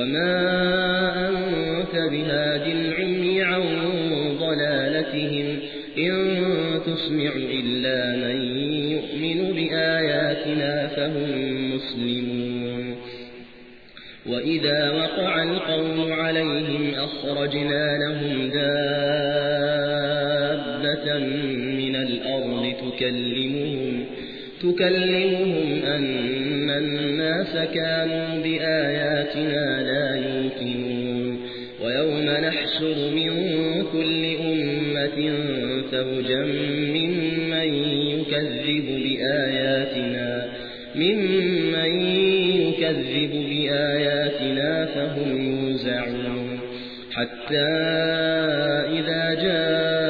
وما أنت بهاد العمي عن ضلالتهم إن تسمع إلا من يؤمن بآياتنا فهم مسلمون وإذا وقع القول عليهم أخرجنا لهم دابة من الأرض تكلمهم تكلمهم أن الناس كانوا بآياتنا لا يوقنون. ويوم نحشر من كل أمة فوجا ممن يكذب بآياتنا ممن يكذب بآياتنا فهم يوزعون. حتى إذا جاءوا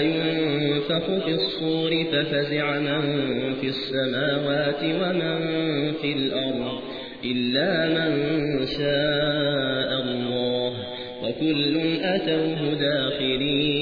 ينفخ في الصور ففزع من في السماوات ومن في الأرض إلا من شاء الله وكل أتوه داخلين